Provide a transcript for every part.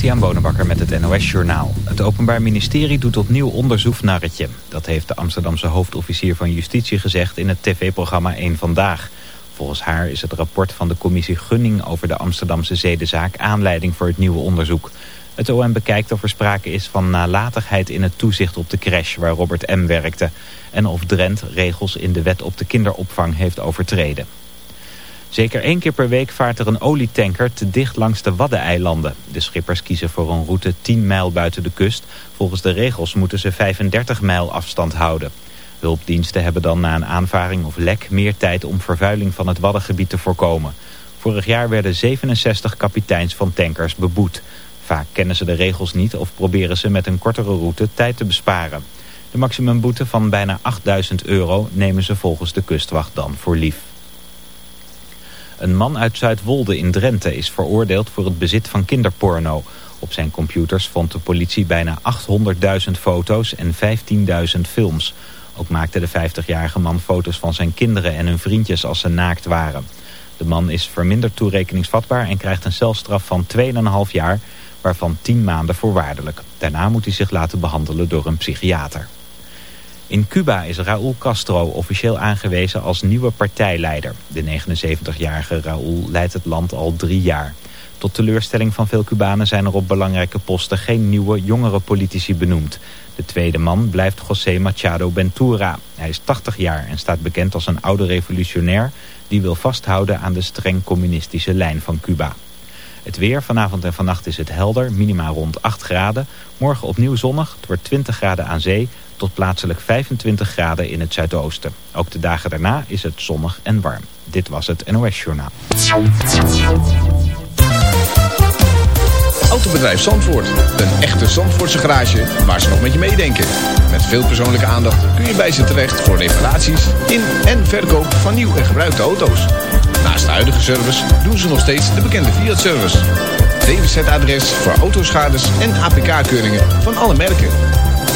Christian Bonenbakker met het NOS Journaal. Het Openbaar Ministerie doet opnieuw onderzoek naar het. Dat heeft de Amsterdamse hoofdofficier van Justitie gezegd in het tv-programma 1 Vandaag. Volgens haar is het rapport van de commissie Gunning over de Amsterdamse zedenzaak aanleiding voor het nieuwe onderzoek. Het OM bekijkt of er sprake is van nalatigheid in het toezicht op de crash waar Robert M. werkte. En of Drent regels in de wet op de kinderopvang heeft overtreden. Zeker één keer per week vaart er een olietanker te dicht langs de Waddeneilanden. De schippers kiezen voor een route 10 mijl buiten de kust. Volgens de regels moeten ze 35 mijl afstand houden. Hulpdiensten hebben dan na een aanvaring of lek meer tijd om vervuiling van het Waddengebied te voorkomen. Vorig jaar werden 67 kapiteins van tankers beboet. Vaak kennen ze de regels niet of proberen ze met een kortere route tijd te besparen. De maximumboete van bijna 8000 euro nemen ze volgens de kustwacht dan voor lief. Een man uit Zuidwolde in Drenthe is veroordeeld voor het bezit van kinderporno. Op zijn computers vond de politie bijna 800.000 foto's en 15.000 films. Ook maakte de 50-jarige man foto's van zijn kinderen en hun vriendjes als ze naakt waren. De man is verminderd toerekeningsvatbaar en krijgt een celstraf van 2,5 jaar, waarvan 10 maanden voorwaardelijk. Daarna moet hij zich laten behandelen door een psychiater. In Cuba is Raúl Castro officieel aangewezen als nieuwe partijleider. De 79-jarige Raúl leidt het land al drie jaar. Tot teleurstelling van veel Cubanen zijn er op belangrijke posten geen nieuwe, jongere politici benoemd. De tweede man blijft José Machado Ventura. Hij is 80 jaar en staat bekend als een oude revolutionair... die wil vasthouden aan de streng communistische lijn van Cuba. Het weer, vanavond en vannacht is het helder, minimaal rond 8 graden. Morgen opnieuw zonnig, het wordt 20 graden aan zee tot plaatselijk 25 graden in het zuidoosten. Ook de dagen daarna is het zonnig en warm. Dit was het NOS Journaal. Autobedrijf Zandvoort. Een echte Zandvoortse garage waar ze nog met je meedenken. Met veel persoonlijke aandacht kun je bij ze terecht voor reparaties in en verkoop van nieuw en gebruikte auto's. Naast de huidige service doen ze nog steeds de bekende Fiat-service. DWZ-adres voor autoschades en APK-keuringen van alle merken.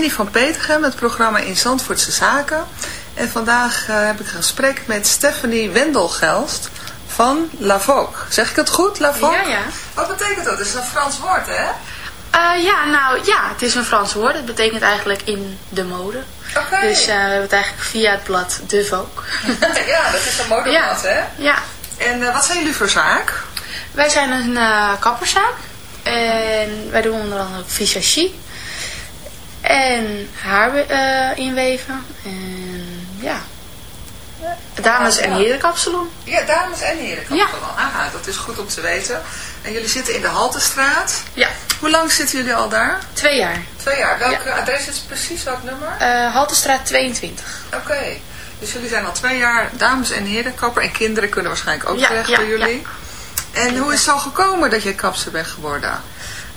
Henny van Petergem, het programma In Zandvoortse Zaken. En vandaag eh, heb ik een gesprek met Stephanie Wendelgelst van La Vogue. Zeg ik het goed, La Vogue? Ja, ja. Wat betekent dat? Het is een Frans woord, hè? Eh, ja, nou ja, het is een Frans woord. Het betekent eigenlijk in de mode. Oké. Dus eh, we hebben het eigenlijk via het blad De Vogue. ja, dat is een modeblad, ja. hè? Ja. En wat zijn jullie voor zaak? Wij zijn een kapperszaak. En wij doen onder andere visagie. En haar eh, inweven. En ja. Dames- en herenkapsalon. Ja, dames en heren. Ja. Aha, dat is goed om te weten. En jullie zitten in de Haltestraat. Ja, Hoe lang zitten jullie al daar? twee jaar. Twee jaar. Welk adres is precies? Welk nummer? Eh Haltestraat 22. Oké. Dus jullie zijn al twee jaar dames en heren kapper. En kinderen kunnen waarschijnlijk ook Ja, terecht ja, bij jullie. En hoe is het zo gekomen dat je kapster bent geworden?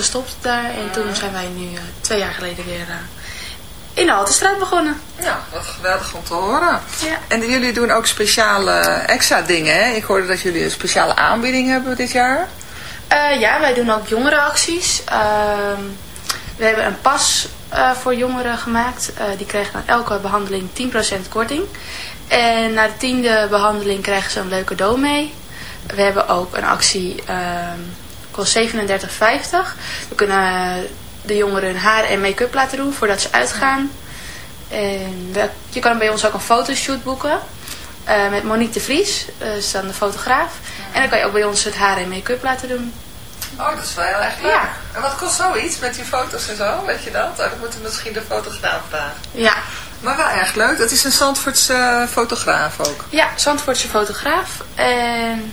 gestopt daar. En toen zijn wij nu eh, twee jaar geleden weer eh, in de Haltestraat begonnen. Ja, wat geweldig om te horen. Ja. En jullie doen ook speciale extra dingen, hè? Ik hoorde dat jullie een speciale aanbieding hebben dit jaar. Eh, ja, wij doen ook jongerenacties. Ehm, we hebben een pas voor jongeren gemaakt. Die krijgen aan elke behandeling 10% korting. En na de tiende behandeling krijgen ze een leuke cadeau mee. We hebben ook een actie, ehm kost 37,50. We kunnen de jongeren hun haar en make-up laten doen voordat ze uitgaan. En we- je kan bij ons ook een fotoshoot boeken. eh, met Monique de Vries, eh, is dan de fotograaf. En dan kan je ook bij ons het haar en make-up laten doen. Oh, dat is wel heel erg leuk. Ja. En wat kost zoiets met die foto's en zo? Weet je dat? Oh, dat moeten we misschien de fotograaf vragen. Ja, Maar wel erg leuk. Dat is een Zandvoortse eh, fotograaf ook. ja Zandvoortse fotograaf. En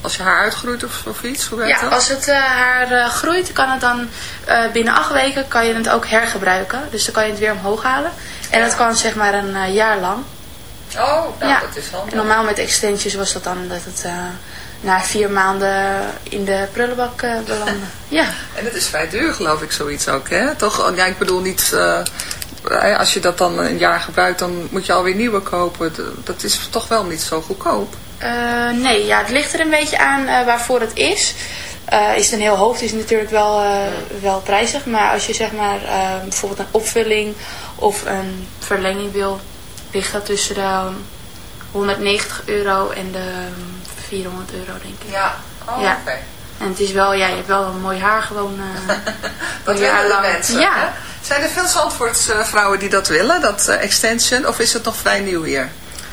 als je haar uitgroeit of, of iets. Hoe werkt Ja, dat? als het eh, haar eh, groeit, kan het dan eh, binnen acht weken kan je het ook hergebruiken. Dus dan kan je het weer omhoog halen. En dat kan zeg maar een jaar lang. Oh, nou, ja. dat is handig. En normaal met extensions was dat dan dat het na vier maanden in de prullenbak belandde. ja. En het is vrij duur, geloof ik, zoiets ook, hè? Toch, oh, ja, ik bedoel niet... als je dat dan een jaar gebruikt, dan moet je alweer nieuwe kopen. Dat is toch wel niet zo goedkoop. Eh, nee, ja, het ligt er een beetje aan eh, waarvoor het is. Eh, is het een heel hoofd, is het natuurlijk wel, wel prijzig. Maar als je zeg maar bijvoorbeeld een opvulling of een verlenging wil, ligt dat tussen de 190 euro en de 400 euro, denk ik. Ja. Oh, Ja. oké. En het is wel, ja, je hebt wel een mooi haar gewoon. Dat willen de mensen. Ja. hè? Zijn er veel Zandvoortse vrouwen die dat willen, dat extension? Of is het nog vrij nieuw hier?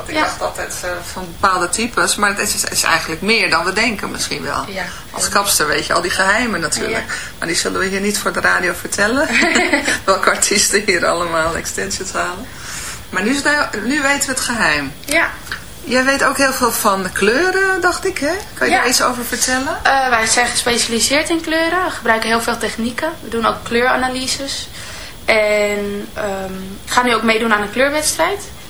Want ik Ja. dacht altijd eh, van bepaalde types, maar het is, eigenlijk meer dan we denken misschien wel. Ja. Als kapster weet je al die geheimen natuurlijk. Ja. Maar die zullen we hier niet voor de radio vertellen. Welke artiesten hier allemaal extensions halen. Maar nu, het- nu weten we het geheim. ja. Jij weet ook heel veel van kleuren, dacht ik, hè? Kan je Ja. daar iets over vertellen? Eh, wij zijn gespecialiseerd in kleuren. We gebruiken heel veel technieken. We doen ook kleuranalyses. En ehm, gaan nu ook meedoen aan een kleurwedstrijd.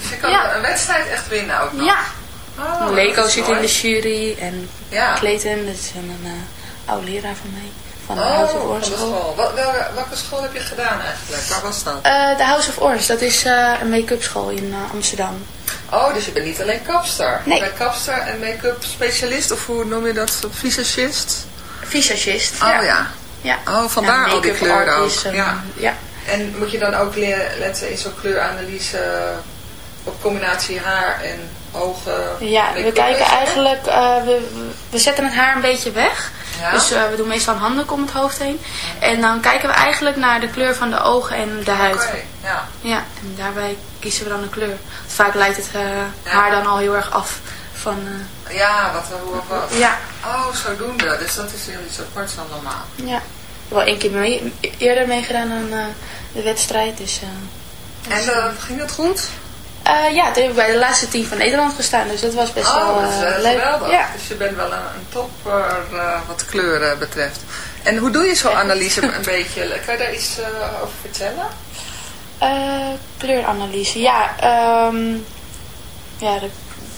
Dus je kan Ja. een wedstrijd echt winnen ook nog? ja, Oh, Leko zit mooi. in de jury. En Ja. Clayton, dat is een uh, oude leraar van mij. Van de Oh, House of Orange de School. school. Wat, welke, welke school heb je gedaan eigenlijk? Waar was dat? Eh, de House of Orange, dat is eh, een make-up school in eh, Amsterdam. Oh, dus je bent niet alleen kapster. Nee. Je bent kapster en make-up specialist, of hoe noem je dat? Visagist? Visagist. Oh ja. ja. Oh, vandaar Ja, al die kleuren ook. Ja. ja. En moet je dan ook leren, letten in zo'n kleuranalyse op combinatie haar en ogen? Ja, we kijken eigenlijk, eh, we, we- zetten het haar een beetje weg. Ja? Dus eh, we doen meestal een handdoek om het hoofd heen. En dan kijken we eigenlijk naar de kleur van de ogen en de huid. Ja. Ja, en daarbij kiezen we dan een kleur. Vaak leidt het eh, haar dan al heel erg af van... Ja, wat, hoe of wat? ja, Oh, zodoende. Dus dat is heel iets aparts dan normaal. ja. Ik heb wel één keer mee, eerder meegedaan aan de wedstrijd. Dus, En ging dat goed? Eh, ja, toen heb ik bij de laatste team van Nederland gestaan. Dus dat was best wel Oh, dat is eh, leuk. geweldig. Ja. Dus je bent wel een, een topper eh, wat kleuren betreft. En hoe doe je zo'n analyse een beetje? Kan je daar iets over vertellen? Kleuranalyse, ja. ehm, ja de,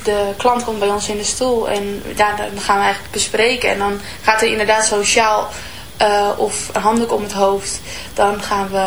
de klant komt bij ons in de stoel en ja, dan gaan we eigenlijk bespreken. En dan gaat er inderdaad zo'n sjaal eh, of een handdoek om het hoofd. Dan gaan we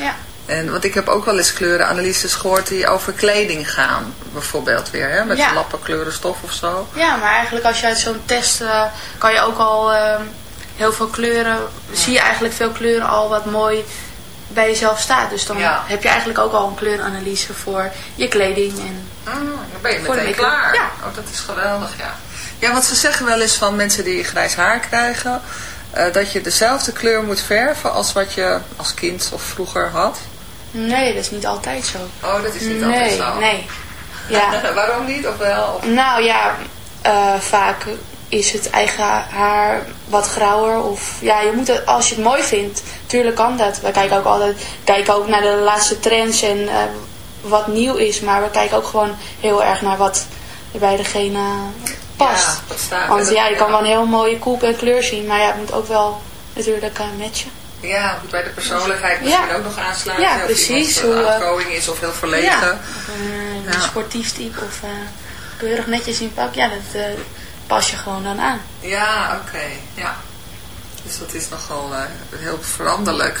Ja. En want ik heb ook wel eens kleurenanalyses gehoord die over kleding gaan. Bijvoorbeeld weer, hè? Met Ja. lappen kleurenstof of zo. ja, maar eigenlijk als je uit zo'n test eh, kan je ook al ehm, heel veel kleuren, zie je eigenlijk veel kleuren al wat mooi bij jezelf staat. Dus dan Ja. heb je eigenlijk ook al een kleuranalyse voor je kleding. En, Ah, dan ben je meteen klaar. Ja. Oh, dat is geweldig, ja. Ja, want ze zeggen wel eens van mensen die grijs haar krijgen... eh, dat je dezelfde kleur moet verven als wat je als kind of vroeger had. nee, dat is niet altijd zo. Oh, dat is niet altijd zo. nee. Ja, Waarom niet? Of wel? Of... nou ja, eh, vaak is het eigen haar wat grauwer. Of ja, je moet het, als je het mooi vindt, tuurlijk kan dat. We kijken ook altijd kijken ook naar de laatste trends en eh, wat nieuw is. Maar we kijken ook gewoon heel erg naar wat er bij degene past. Ja. Want ja, je kan wel een heel mooie koep en kleur zien. Maar ja, het moet ook wel natuurlijk eh, matchen. Ja, moet bij de persoonlijkheid misschien Ja. ook nog aansluiten. Ja, of precies, hoe, een eh, outgoing is of heel verlegen. Ja, of een, eh, Ja. sportief type of eh, keurig netjes in pak. Ja, dat pas je gewoon dan aan. Ja, oké. Ja. Dus dat is nogal heel veranderlijk.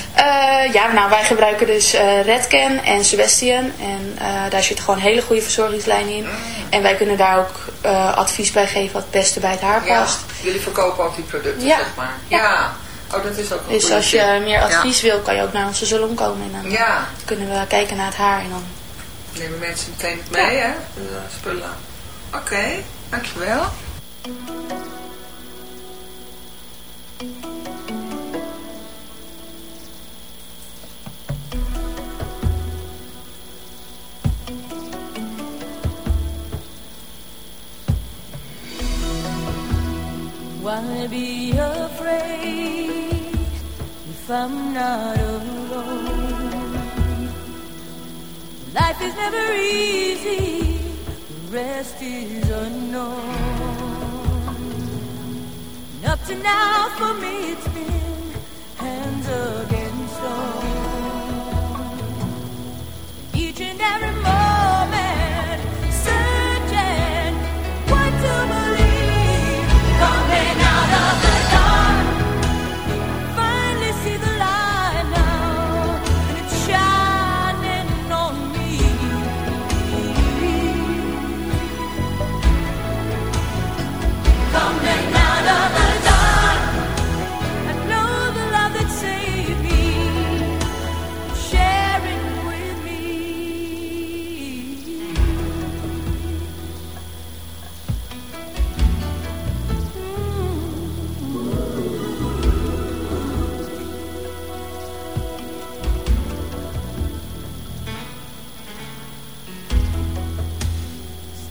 Eh, ja, nou wij gebruiken dus eh Redken en Sebastian. En eh, daar zit gewoon een hele goede verzorgingslijn in. En wij kunnen daar ook advies bij geven wat het beste bij het haar Ja, past. jullie verkopen ook die producten, Ja. zeg maar. Ja. Ja. Oh, dat is ook een Dus als je meer advies wil, kan je ook naar onze salon komen. En dan kunnen we kijken naar het haar. En dan... nemen mensen meteen mee, hè? De spullen. Oké, dankjewel. Why be afraid if I'm not alone? Life is never easy, rest is unknown. And up to now, for me, it's been hands against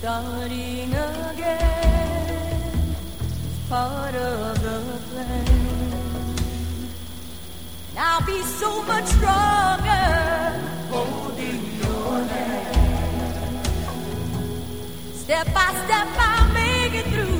Starting again part of the plan. I'll be so much stronger holding your hand. Step by step, I'll make it through.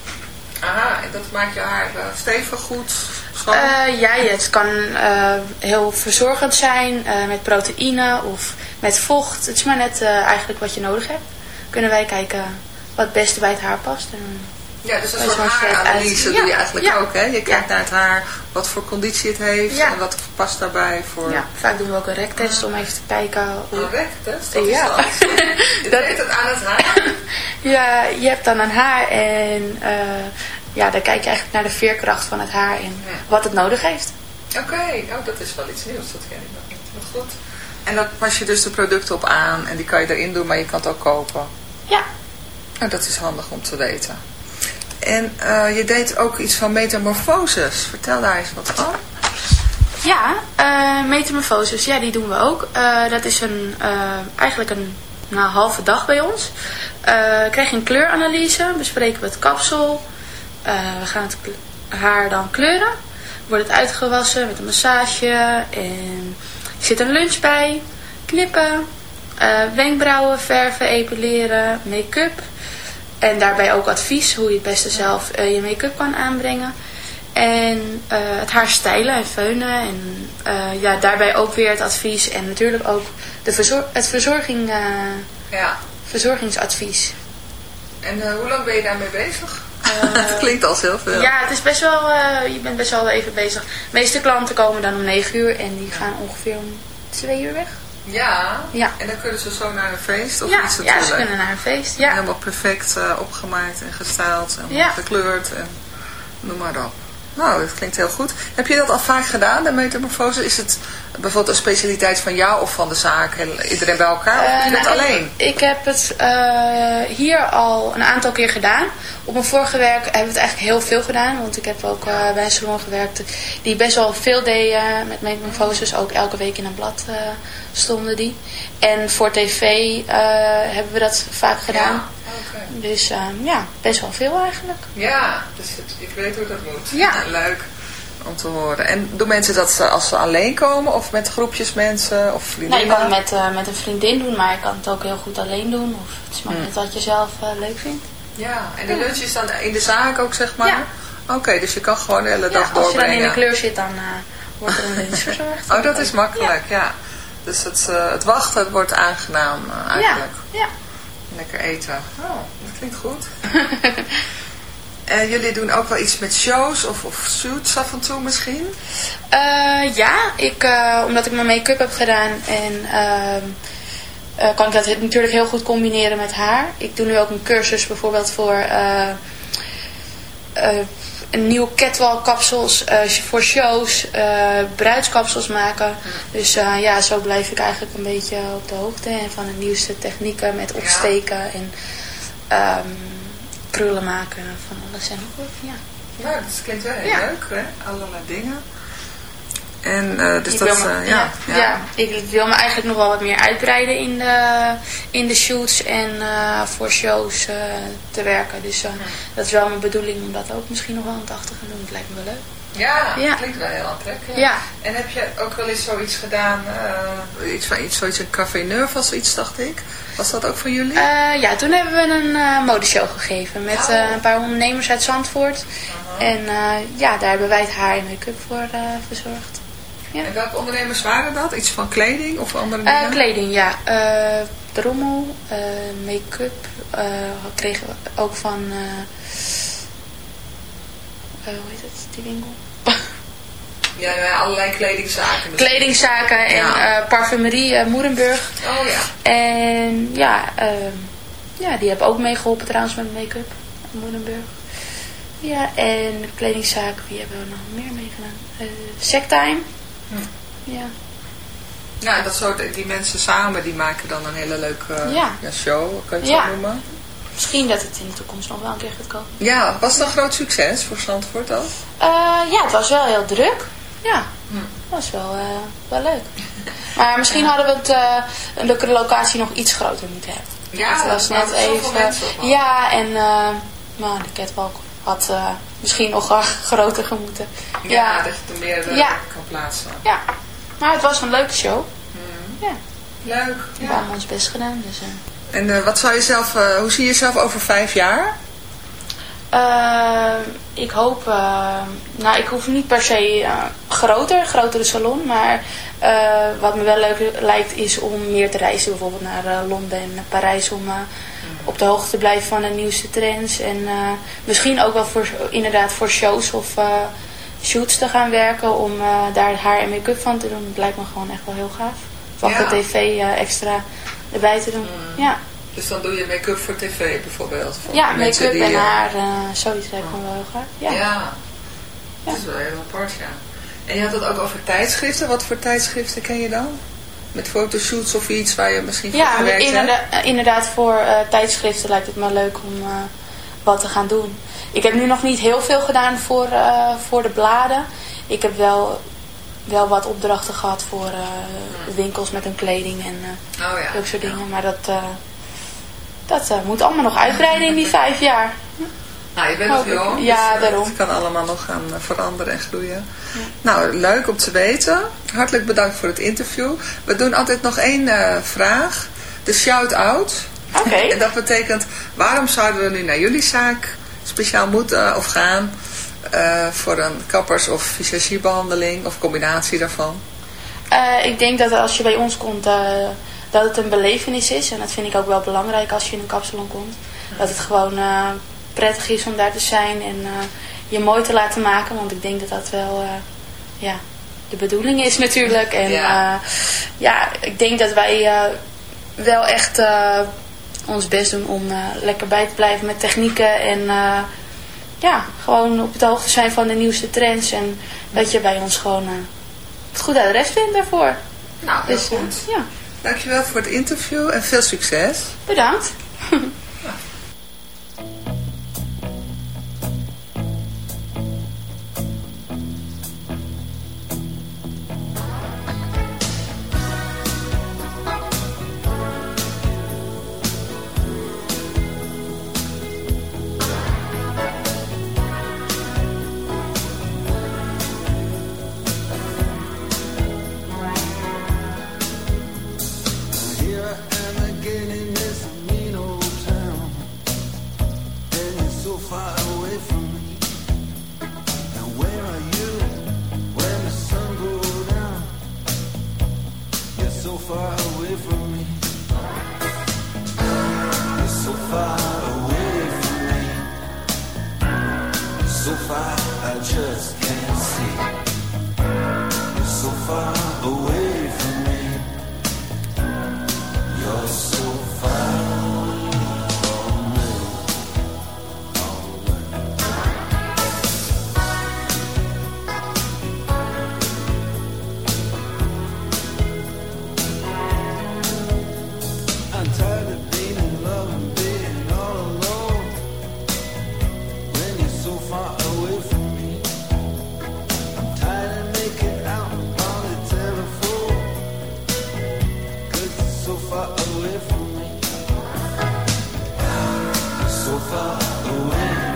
Aha, en dat maakt je haar eh, stevig, goed? Eh, ja, het kan eh, heel verzorgend zijn met proteïne of met vocht. Het is maar net eigenlijk wat je nodig hebt. Kunnen wij kijken wat het beste bij het haar past. En, ja, dus een soort haaranalyse uit. doe je eigenlijk ja. ook, hè? Je kijkt naar het haar, wat voor conditie het heeft en wat past daarbij voor... ja, vaak doen we ook een rektest om even te kijken. Hoe... Een rektest? Wat Ja. is dat? Je Dat- het aan het haar? Ja, je hebt dan een haar en eh, ja, dan kijk je eigenlijk naar de veerkracht van het haar en wat het nodig heeft. Oké, oh, dat is wel iets nieuws, dat ken ik nog niet. Wat goed. En dan pas je dus de producten op aan en die kan je erin doen, maar je kan het ook kopen. Ja, Oh, dat is handig om te weten. En eh, je deed ook iets van metamorfoses. Vertel daar eens wat van. ja eh metamorfoses, ja, die doen we ook. Eh, dat is een, eigenlijk een nou, halve dag bij ons. Krijg je een kleuranalyse, bespreken we het kapsel. We gaan het haar dan kleuren. Wordt het uitgewassen met een massage. En er zit een lunch bij. Knippen. wenkbrauwen verven, epileren. Make-up. En daarbij ook advies hoe je het beste zelf eh, je make-up kan aanbrengen. En eh, het haar stijlen en feunen. En eh, ja, daarbij ook weer het advies. En natuurlijk ook de verzor het verzorging, Ja. verzorgingsadvies. En hoe lang ben je daarmee bezig? Het klinkt als heel veel. Ja, het is best wel, je bent best wel even bezig. De meeste klanten komen dan om 9 uur en die gaan ongeveer om 2 uur weg. Ja. Ja. En dan kunnen ze zo naar een feest of ja, iets ja, ze kunnen naar een feest. Ja, Helemaal perfect eh, opgemaakt en gestyled en Ja. gekleurd en noem maar op. Nou, dat klinkt heel goed. Heb je dat al vaak gedaan, de metamorfose? Is het bijvoorbeeld een specialiteit van jou of van de zaak? Iedereen bij elkaar? of Eh, doe je dat nou, alleen? Ik, ik heb het eh, hier al een aantal keer gedaan. Op mijn vorige werk hebben we het eigenlijk heel veel gedaan. Want ik heb ook eh, bij een salon gewerkt die best wel veel deden met metamorfoses. Ook elke week in een blad eh, stonden die. En voor tv eh, hebben we dat vaak gedaan. Ja. Dus eh, ja, best wel veel eigenlijk. Ja, dus ik weet hoe dat moet. Ja. Leuk om te horen. En doen mensen dat ze- als ze alleen komen of met groepjes mensen of Nou, vriendinnen? je kan het met, eh, met een vriendin doen, maar je kan het ook heel goed alleen doen. Of het is maar Hmm. net wat je zelf eh, leuk vindt. Ja, en de lunch is dan in de zaak ook, zeg maar? Ja. Oké, dus je kan gewoon de hele dag Ja, als je dan doorbrengen. in de kleur zit, dan wordt er een lunch verzorgd. Oh, dat is makkelijk, ja. Dus het, eh, het wachten het wordt aangenaam eh, Ja, eigenlijk. ja. Lekker eten. Oh, dat klinkt goed. En jullie doen ook wel iets met shows of, of shoots af en toe misschien? Eh, ja, ik, eh, omdat ik mijn make-up heb gedaan en ehm, eh, kan ik dat natuurlijk heel goed combineren met haar. Ik doe nu ook een cursus bijvoorbeeld voor eh, eh, nieuwe catwalk kapsels eh, voor shows, eh, bruidskapsels maken. Dus eh, ja, zo blijf ik eigenlijk een beetje op de hoogte en van de nieuwste technieken met opsteken en ehm, krullen maken van alles en nog wat. Ja. Nou, dat klinkt wel heel Ja. leuk, hè? Allerlei dingen. En eh, dus ik dat, wil me, eh, ja, ja, ja. ik wil me eigenlijk nog wel wat meer uitbreiden in de, in de shoots en eh, voor shows te werken. Dus eh, dat is wel mijn bedoeling om dat ook misschien nog wel aan het achter te doen. Het lijkt me wel leuk. Ja, Ja. dat klinkt wel heel aantrekkelijk. Ja. En heb je ook wel eens zoiets gedaan, iets van iets, zoiets een café neuf of zoiets, dacht ik? Was dat ook van jullie? Ja, toen hebben we een modeshow gegeven met Oh. een paar ondernemers uit Zandvoort. En ja, daar hebben wij het haar en make-up voor verzorgd. Ja. En welke ondernemers waren dat? Iets van kleding of andere Eh, dingen? kleding, ja. Eh drommel, eh, make-up kregen we ook van... hoe heet het, die winkel? Ja, ja, allerlei kledingzaken. dus. Kledingzaken en Ja. parfumerie eh, Moerenburg. Oh ja. En ja, ehm, ja, die hebben ook meegeholpen trouwens met make-up. Moerenburg. Ja, en kledingzaken, wie hebben we nog meer meegedaan? Uh, Sectime. Hm. Ja. Ja, dat soort, die mensen samen, die maken dan een hele leuke Ja. ja, show, kan je het Ja. zo noemen? misschien dat het in de toekomst nog wel een keer gaat komen. Ja, was het een groot succes voor Zandvoort ook? Eh, ja, het was wel heel druk. Ja, het was wel, eh, wel leuk. Maar misschien hadden we het, eh, een de locatie nog iets groter moeten hebben. Ja, het was net even. Ja, en eh, nou, de catwalk had eh, misschien nog groter gemoeten. Ja, Ja, dat je er meer Ja. kan plaatsen. ja. Maar het was een leuke show. Ja, Leuk. we Ja. hebben ons best gedaan. Dus, eh. En eh, wat zou je zelf, eh, hoe zie je jezelf over vijf jaar? Eh, ik hoop, eh, nou ik hoef niet per se eh, groter, grotere salon, maar eh, wat me wel leuk lijkt is om meer te reizen, bijvoorbeeld naar eh, Londen en Parijs om eh, op de hoogte te blijven van de nieuwste trends en eh, misschien ook wel voor, inderdaad voor shows of eh, shoots te gaan werken om eh, daar haar en make-up van te doen. Dat lijkt me gewoon echt wel heel gaaf. Of Ja. achter tv extra erbij te doen. Ja. Dus dan doe je make-up voor tv bijvoorbeeld? Voor Ja, make-up en haar, zoiets lijkt me wel heel gaaf. Ja. Ja. dat is wel heel apart, ja. En je had het ook over tijdschriften. Wat voor tijdschriften ken je dan? Met fotoshoots of iets waar je misschien voor Ja, gewerkt hebt? inderdaad, eh, inderdaad voor eh, tijdschriften lijkt het me leuk om eh, wat te gaan doen. Ik heb nu nog niet heel veel gedaan voor, voor de bladen. Ik heb wel, wel wat opdrachten gehad voor eh, winkels met hun kleding en Oh ja. zulke soort dingen. Maar dat, dat moet allemaal nog uitbreiden in die vijf jaar. Nou, je bent nog jong. Ja, dus, eh, daarom. Het kan allemaal nog gaan eh, veranderen en groeien. Nou, leuk om te weten. Hartelijk bedankt voor het interview. We doen altijd nog één eh, vraag. De shout-out. Oké. En dat betekent, waarom zouden we nu naar jullie zaak speciaal moeten of gaan... voor een kappers- of visagiebehandeling of combinatie daarvan? Ik denk dat als je bij ons komt, dat het een belevenis is. En dat vind ik ook wel belangrijk als je in een kapsalon komt. Dat het gewoon prettig is om daar te zijn en eh, je mooi te laten maken. Want ik denk dat dat wel eh, ja, de bedoeling is natuurlijk. En Ja. ja, ja ik denk dat wij eh, wel echt eh, ons best doen om eh, lekker bij te blijven met technieken. En eh, ja, gewoon op de hoogte zijn van de nieuwste trends. En dat je bij ons gewoon... eh, het goede adres vindt daarvoor. Nou, heel Dus, eh, goed. ja, Dankjewel voor het interview en veel succes. bedankt. far away from me. So far away.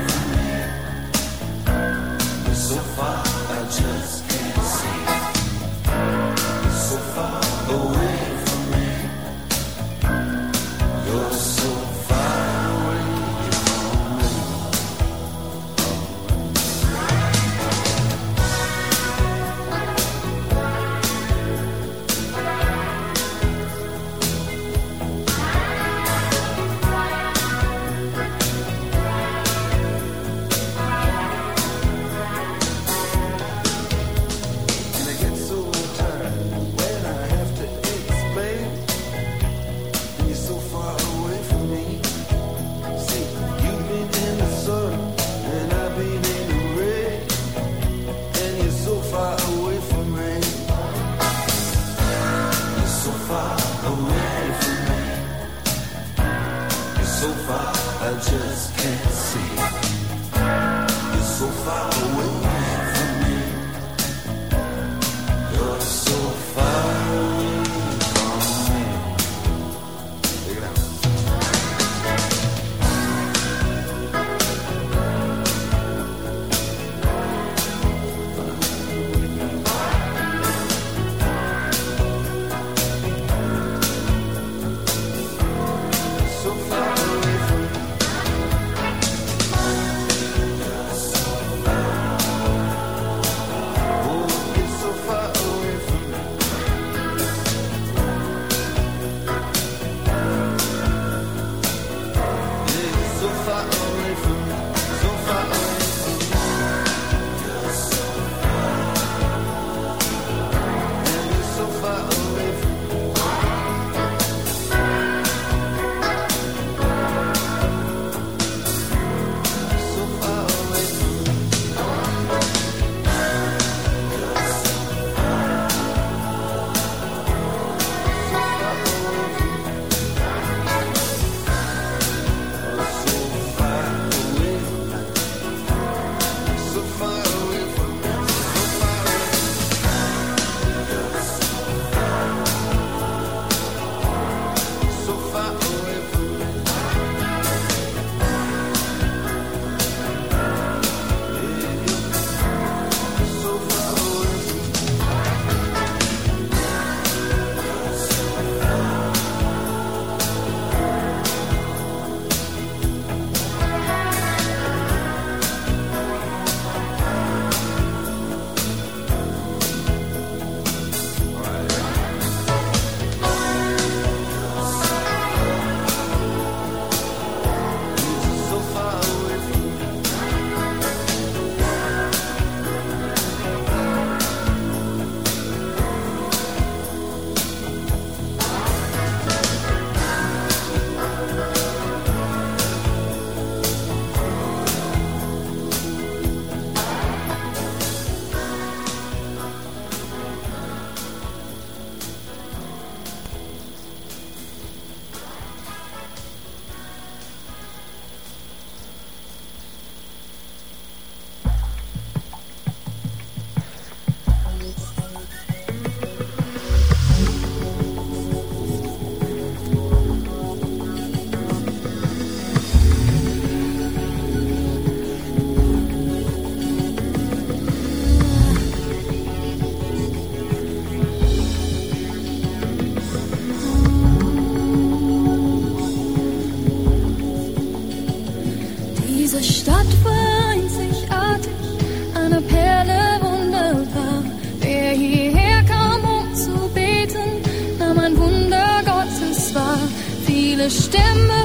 Stimmen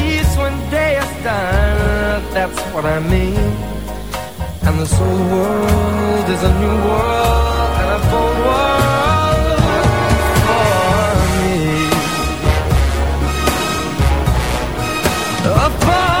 when day is done. That's what I mean. And this old world is a new world and a bold world for me. Uh,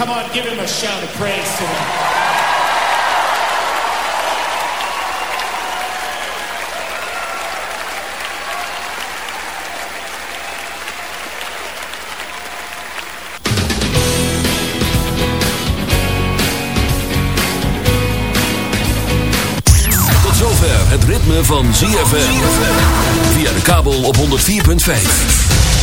Come on, give Him a shout of praise zover het ritme van ZFM. Via de kabel op 104.5.